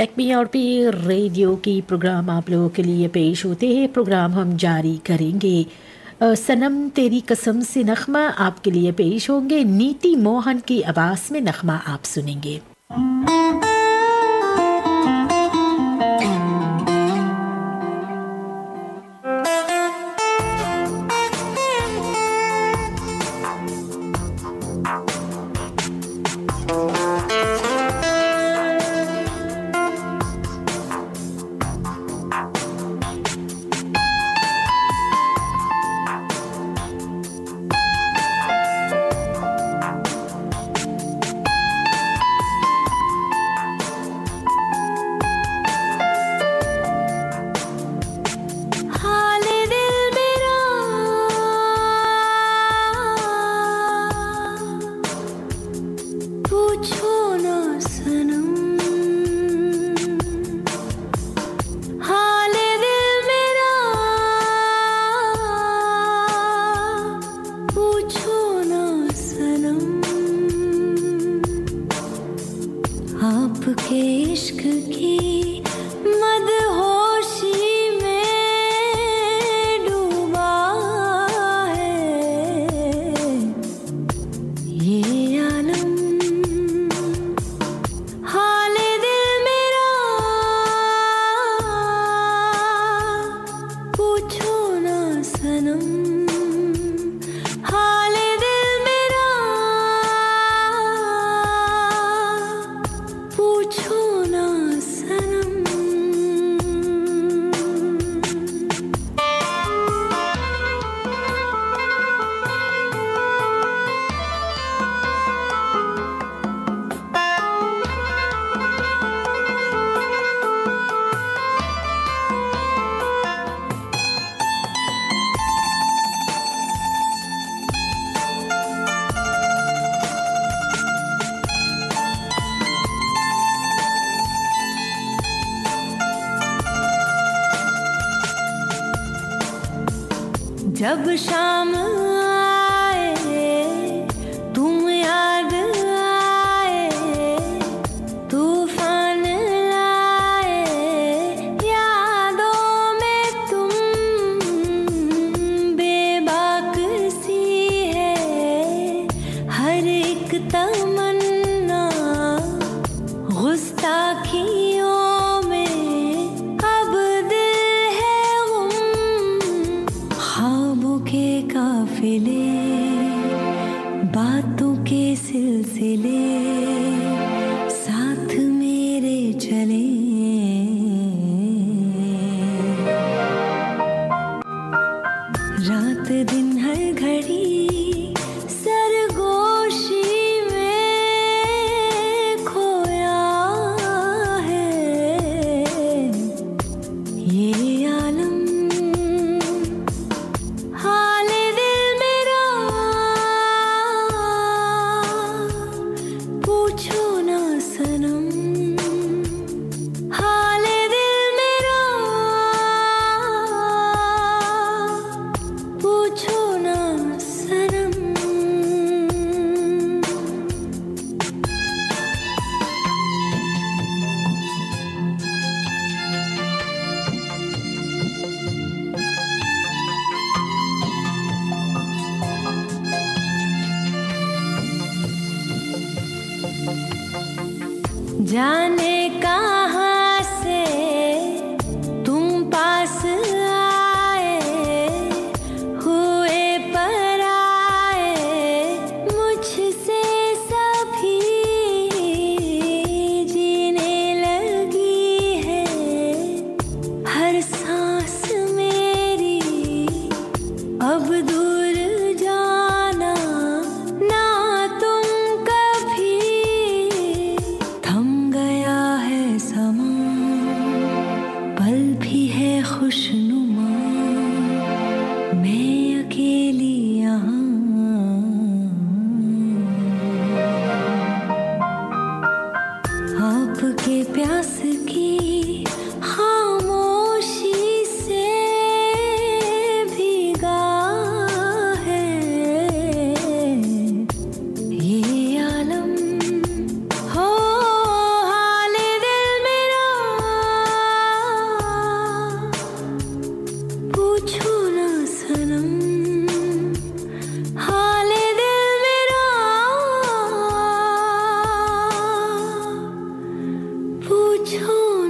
Acme और P radio की programme आप लोगों के लिए पेश होते हैं। प्रोग्राम हम जारी करेंगे। सनम, तेरी कसम से नखमा आपके लिए पेश होंगे। नीति मोहन की आवाज़ में नखमा आप सुनेंगे। keep जब शाम जाने लगे प्यास की छो